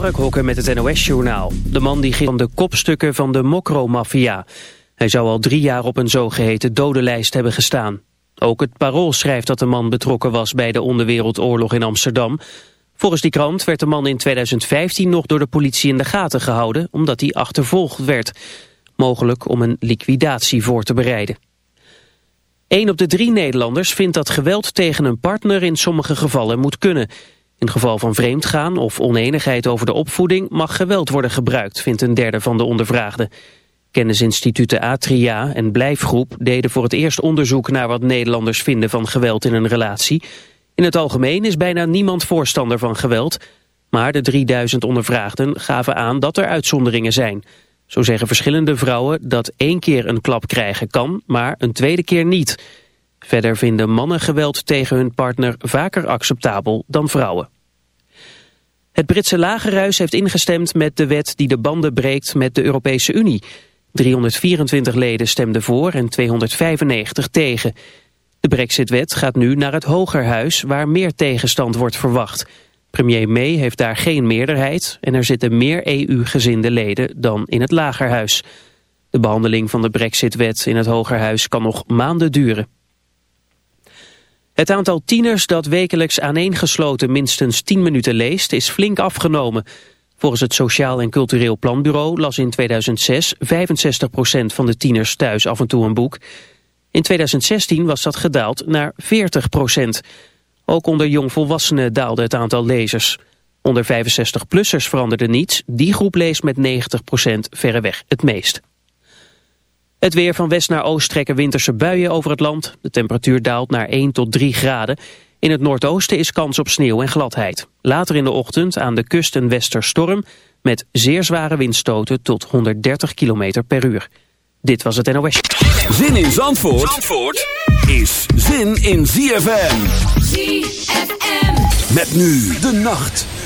Mark Hokker met het NOS-journaal. De man die ging van de kopstukken van de Mokro-maffia. Hij zou al drie jaar op een zogeheten dodenlijst hebben gestaan. Ook het Parool schrijft dat de man betrokken was bij de onderwereldoorlog in Amsterdam. Volgens die krant werd de man in 2015 nog door de politie in de gaten gehouden... omdat hij achtervolgd werd. Mogelijk om een liquidatie voor te bereiden. Een op de drie Nederlanders vindt dat geweld tegen een partner in sommige gevallen moet kunnen... In geval van vreemdgaan of oneenigheid over de opvoeding mag geweld worden gebruikt, vindt een derde van de ondervraagden. Kennisinstituten Atria en Blijfgroep deden voor het eerst onderzoek naar wat Nederlanders vinden van geweld in een relatie. In het algemeen is bijna niemand voorstander van geweld, maar de 3000 ondervraagden gaven aan dat er uitzonderingen zijn. Zo zeggen verschillende vrouwen dat één keer een klap krijgen kan, maar een tweede keer niet. Verder vinden mannen geweld tegen hun partner vaker acceptabel dan vrouwen. Het Britse lagerhuis heeft ingestemd met de wet die de banden breekt met de Europese Unie. 324 leden stemden voor en 295 tegen. De brexitwet gaat nu naar het Hogerhuis waar meer tegenstand wordt verwacht. Premier May heeft daar geen meerderheid en er zitten meer EU-gezinde leden dan in het Lagerhuis. De behandeling van de brexitwet in het Hogerhuis kan nog maanden duren. Het aantal tieners dat wekelijks aaneengesloten minstens 10 minuten leest is flink afgenomen. Volgens het Sociaal en Cultureel Planbureau las in 2006 65% van de tieners thuis af en toe een boek. In 2016 was dat gedaald naar 40%. Ook onder jongvolwassenen daalde het aantal lezers. Onder 65-plussers veranderde niets. Die groep leest met 90% verreweg het meest. Het weer van west naar oost trekken winterse buien over het land. De temperatuur daalt naar 1 tot 3 graden. In het noordoosten is kans op sneeuw en gladheid. Later in de ochtend aan de kust een westerstorm... met zeer zware windstoten tot 130 km per uur. Dit was het NOS. Zin in Zandvoort, Zandvoort is zin in ZFM. ZFM. Met nu de nacht.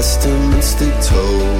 testaments they told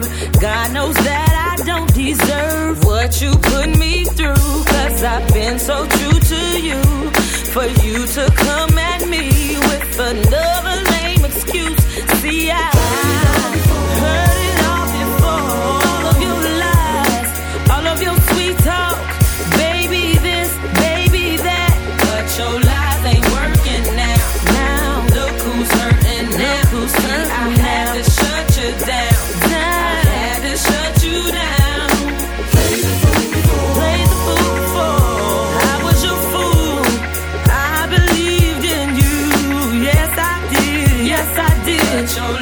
disturb. God knows that I don't deserve what you put me through. Cause I've been so true to you. For you to come Let your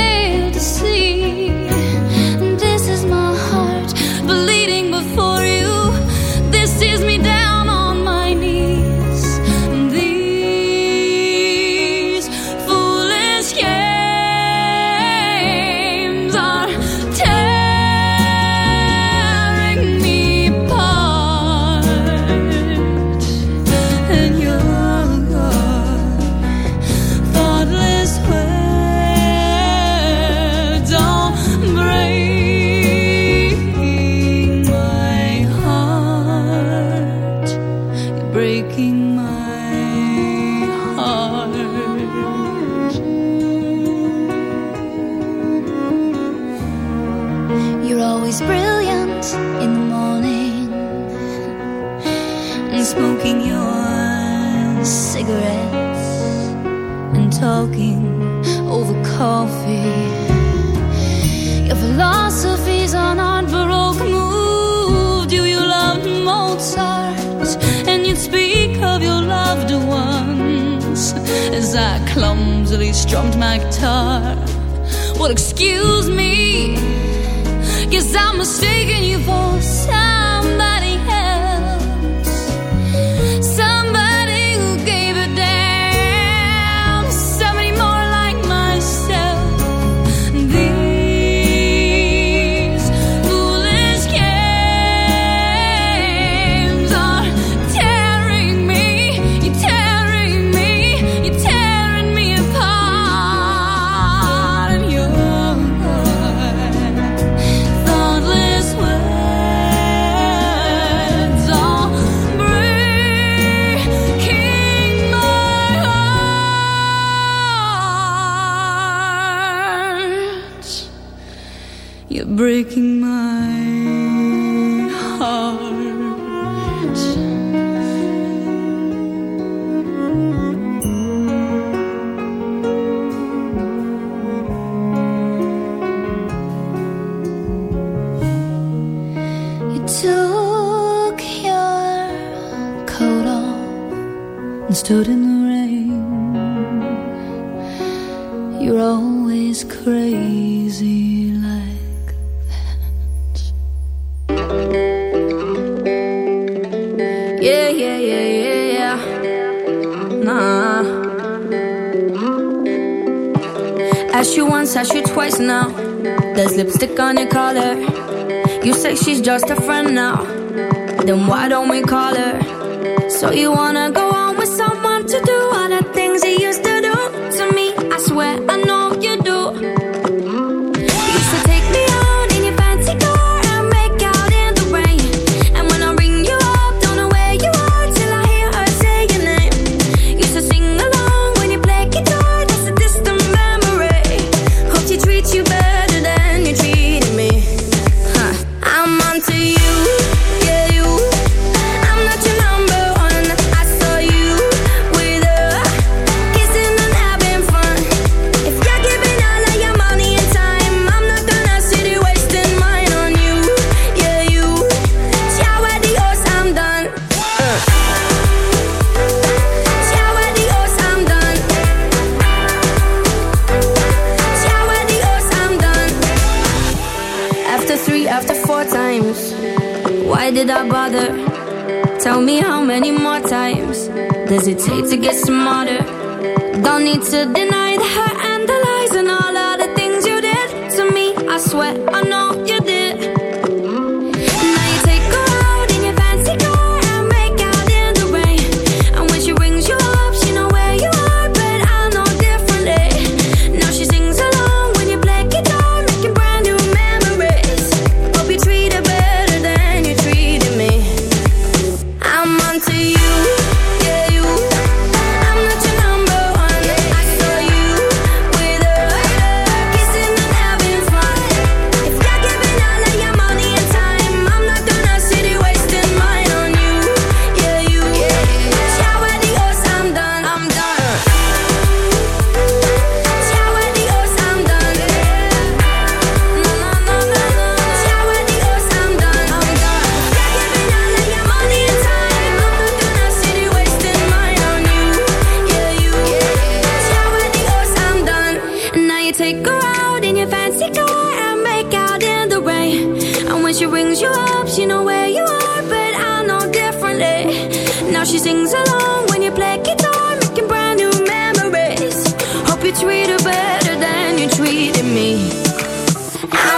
strummed my guitar. Well, excuse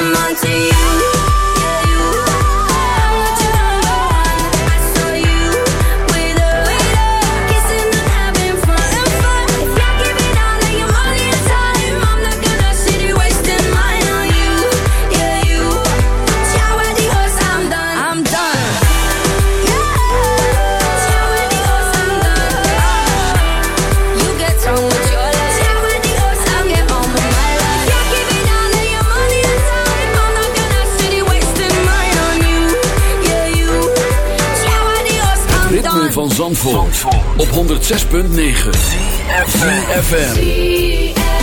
I'm onto you. Op 106.9 FM.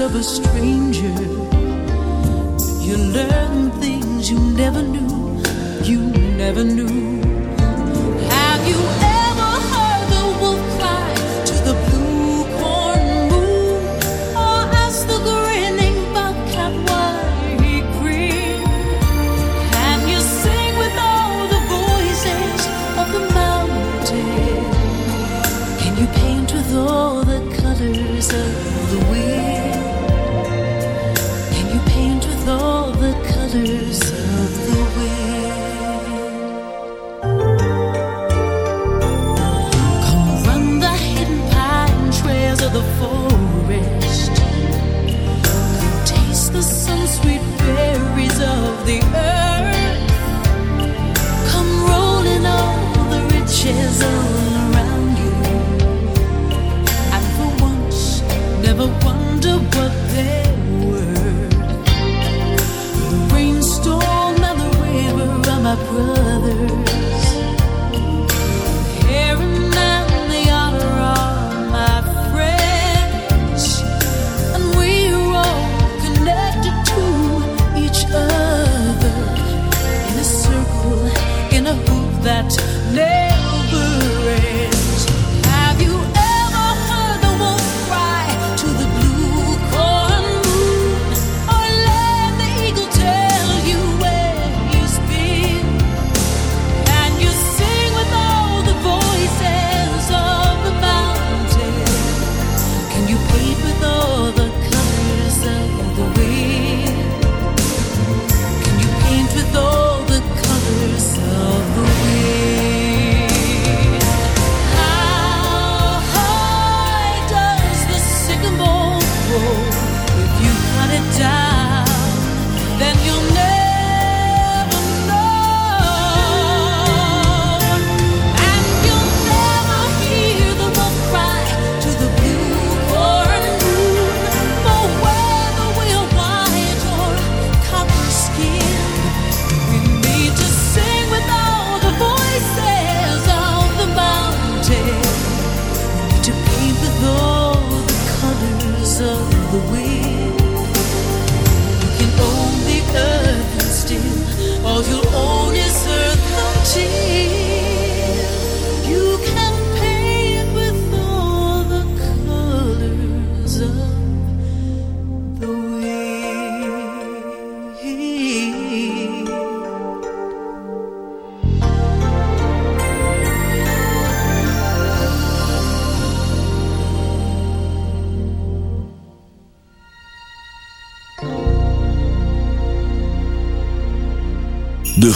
of a stranger. You learn things you never knew, you never knew. Have you ever heard the wolf cry to the blue corn moon? Or ask the grinning bobcat why he grinned? Can you sing with all the voices of the mountain? Can you paint with all the colors of